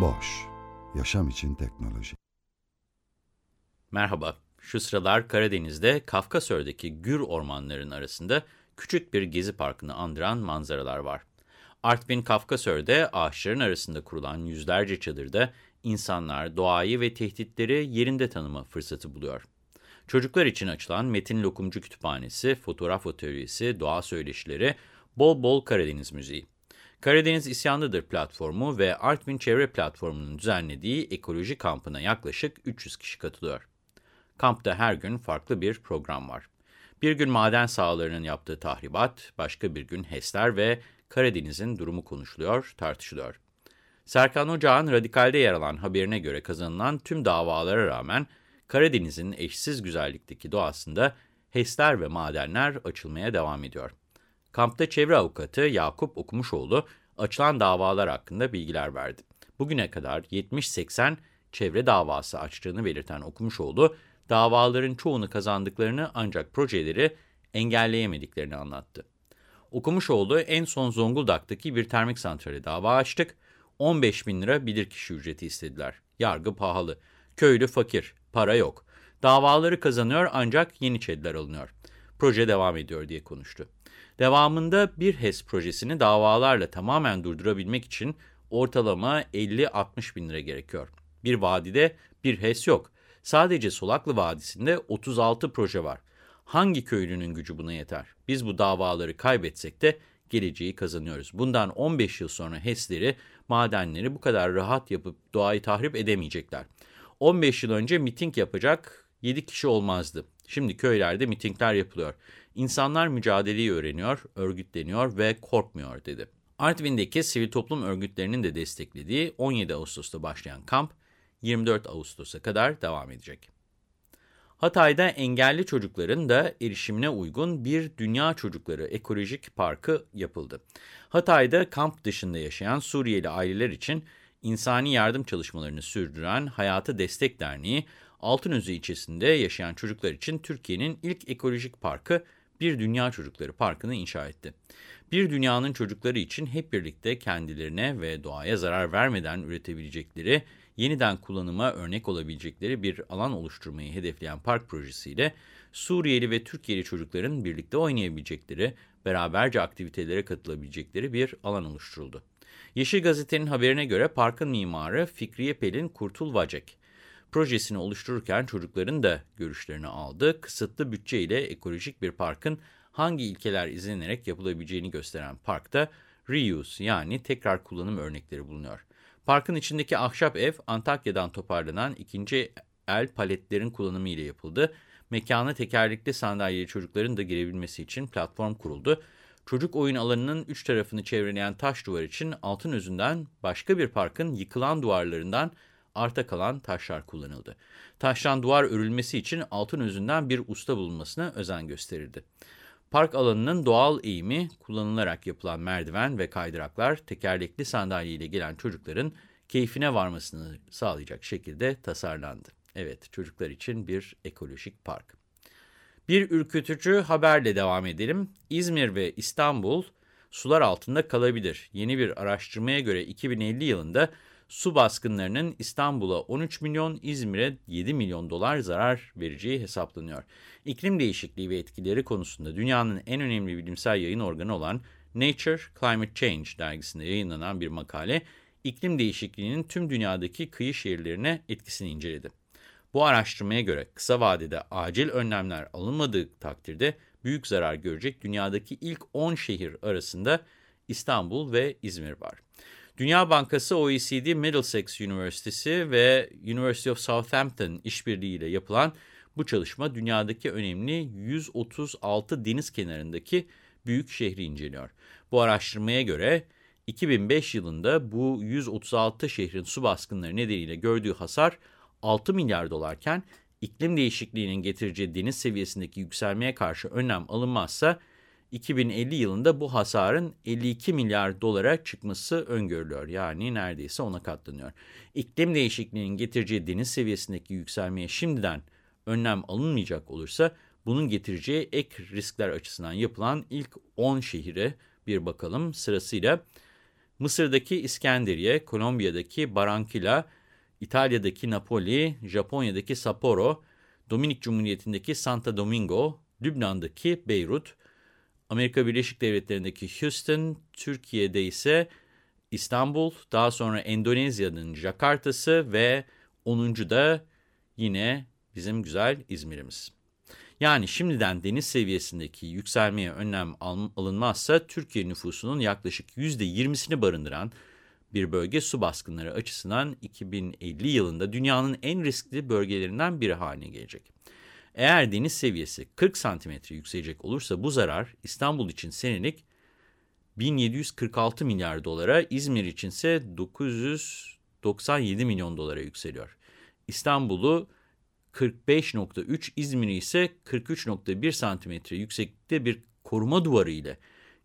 Boş, yaşam için teknoloji. Merhaba, şu sıralar Karadeniz'de Kafkasör'deki gür ormanların arasında küçük bir gezi parkını andıran manzaralar var. Artvin Kafkasör'de ağaçların arasında kurulan yüzlerce çadırda insanlar doğayı ve tehditleri yerinde tanıma fırsatı buluyor. Çocuklar için açılan Metin Lokumcu Kütüphanesi, fotoğraf atölyesi, doğa söyleşileri, bol bol Karadeniz müziği. Karadeniz İsyanlıdır platformu ve Artvin Çevre Platformu'nun düzenlediği ekoloji kampına yaklaşık 300 kişi katılıyor. Kampta her gün farklı bir program var. Bir gün maden sahalarının yaptığı tahribat, başka bir gün HES'ler ve Karadeniz'in durumu konuşuluyor, tartışılıyor. Serkan Ocağ'ın Radikal'de yer alan haberine göre kazanılan tüm davalara rağmen Karadeniz'in eşsiz güzellikteki doğasında HES'ler ve madenler açılmaya devam ediyor. Kampta çevre avukatı Yakup Okumuşoğlu açılan davalar hakkında bilgiler verdi. Bugüne kadar 70-80 çevre davası açtığını belirten Okumuşoğlu, davaların çoğunu kazandıklarını ancak projeleri engelleyemediklerini anlattı. Okumuşoğlu en son Zonguldak'taki bir termik santrale dava açtık, 15 bin lira bilirkişi ücreti istediler. Yargı pahalı, köylü fakir, para yok. Davaları kazanıyor ancak Yeniçeriler alınıyor. Proje devam ediyor diye konuştu. Devamında bir HES projesini davalarla tamamen durdurabilmek için ortalama 50-60 bin lira gerekiyor. Bir vadide bir HES yok. Sadece Solaklı Vadisi'nde 36 proje var. Hangi köylünün gücü buna yeter? Biz bu davaları kaybetsek de geleceği kazanıyoruz. Bundan 15 yıl sonra HES'leri, madenleri bu kadar rahat yapıp doğayı tahrip edemeyecekler. 15 yıl önce miting yapacak 7 kişi olmazdı. Şimdi köylerde mitingler yapılıyor. İnsanlar mücadeleyi öğreniyor, örgütleniyor ve korkmuyor dedi. Artvin'deki sivil toplum örgütlerinin de desteklediği 17 Ağustos'ta başlayan kamp 24 Ağustos'a kadar devam edecek. Hatay'da engelli çocukların da erişimine uygun bir Dünya Çocukları Ekolojik Parkı yapıldı. Hatay'da kamp dışında yaşayan Suriyeli aileler için insani yardım çalışmalarını sürdüren Hayatı Destek Derneği, Altınözü ilçesinde yaşayan çocuklar için Türkiye'nin ilk ekolojik parkı Bir Dünya Çocukları Parkı'nı inşa etti. Bir dünyanın çocukları için hep birlikte kendilerine ve doğaya zarar vermeden üretebilecekleri, yeniden kullanıma örnek olabilecekleri bir alan oluşturmayı hedefleyen park projesiyle Suriyeli ve Türkiye'li çocukların birlikte oynayabilecekleri, beraberce aktivitelere katılabilecekleri bir alan oluşturuldu. Yeşil Gazete'nin haberine göre parkın mimarı Fikriye Pelin Kurtul-Vacek, projesini oluştururken çocukların da görüşlerini aldı. Kısıtlı bütçe ile ekolojik bir parkın hangi ilkeler izlenerek yapılabileceğini gösteren parkta reuse yani tekrar kullanım örnekleri bulunuyor. Parkın içindeki ahşap ev Antakya'dan toparlanan ikinci el paletlerin kullanımı ile yapıldı. Mekana tekerlekli sandalyeli çocukların da girebilmesi için platform kuruldu. Çocuk oyun alanının üç tarafını çevreleyen taş duvar için altın özünden başka bir parkın yıkılan duvarlarından arta kalan taşlar kullanıldı. Taştan duvar örülmesi için altın özünden bir usta bulunmasına özen gösterildi. Park alanının doğal eğimi kullanılarak yapılan merdiven ve kaydıraklar tekerlekli sandalyeyle gelen çocukların keyfine varmasını sağlayacak şekilde tasarlandı. Evet, çocuklar için bir ekolojik park. Bir ürkütücü haberle devam edelim. İzmir ve İstanbul sular altında kalabilir. Yeni bir araştırmaya göre 2050 yılında su baskınlarının İstanbul'a 13 milyon, İzmir'e 7 milyon dolar zarar vereceği hesaplanıyor. İklim değişikliği ve etkileri konusunda dünyanın en önemli bilimsel yayın organı olan Nature Climate Change dergisinde yayınlanan bir makale, iklim değişikliğinin tüm dünyadaki kıyı şehirlerine etkisini inceledi. Bu araştırmaya göre kısa vadede acil önlemler alınmadığı takdirde büyük zarar görecek dünyadaki ilk 10 şehir arasında İstanbul ve İzmir var. Dünya Bankası, OECD, Middlesex Üniversitesi ve University of Southampton işbirliğiyle yapılan bu çalışma dünyadaki önemli 136 deniz kenarındaki büyük şehri inceliyor. Bu araştırmaya göre 2005 yılında bu 136 şehrin su baskınları nedeniyle gördüğü hasar 6 milyar dolarken iklim değişikliğinin getireceği deniz seviyesindeki yükselmeye karşı önlem alınmazsa 2050 yılında bu hasarın 52 milyar dolara çıkması öngörülüyor. Yani neredeyse ona katlanıyor. İklim değişikliğinin getireceği deniz seviyesindeki yükselmeye şimdiden önlem alınmayacak olursa bunun getireceği ek riskler açısından yapılan ilk 10 şehire bir bakalım. Sırasıyla Mısır'daki İskenderiye, Kolombiya'daki Barranquilla, İtalya'daki Napoli, Japonya'daki Sapporo, Dominik Cumhuriyeti'ndeki Santo Domingo, Lübnan'daki Beyrut, Amerika Birleşik Devletleri'ndeki Houston, Türkiye'de ise İstanbul, daha sonra Endonezya'nın Jakarta'sı ve 10. da yine bizim güzel İzmir'imiz. Yani şimdiden deniz seviyesindeki yükselmeye önlem alınmazsa Türkiye nüfusunun yaklaşık %20'sini barındıran bir bölge su baskınları açısından 2050 yılında dünyanın en riskli bölgelerinden biri haline gelecek. Eğer deniz seviyesi 40 santimetre yükselecek olursa bu zarar İstanbul için senelik 1746 milyar dolara, İzmir için ise 997 milyon dolara yükseliyor. İstanbul'u 45.3, İzmir'i ise 43.1 santimetre yükseklikte bir koruma duvarı ile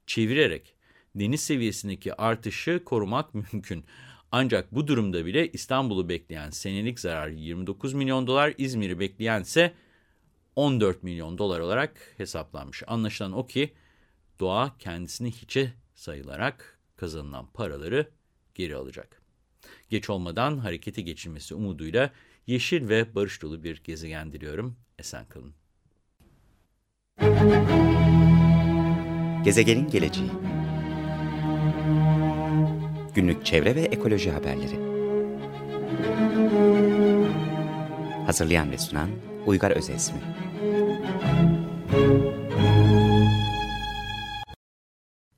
çevirerek deniz seviyesindeki artışı korumak mümkün. Ancak bu durumda bile İstanbul'u bekleyen senelik zarar 29 milyon dolar, İzmir'i bekleyen ise 14 milyon dolar olarak hesaplanmış. Anlaşılan o ki doğa kendisini hiçe sayılarak kazanılan paraları geri alacak. Geç olmadan harekete geçilmesi umuduyla yeşil ve barış dolu bir gezegen diliyorum. Esen kalın. Gezegenin geleceği Günlük çevre ve ekoloji haberleri Hazırlayan ve sunan Uygar Özesmi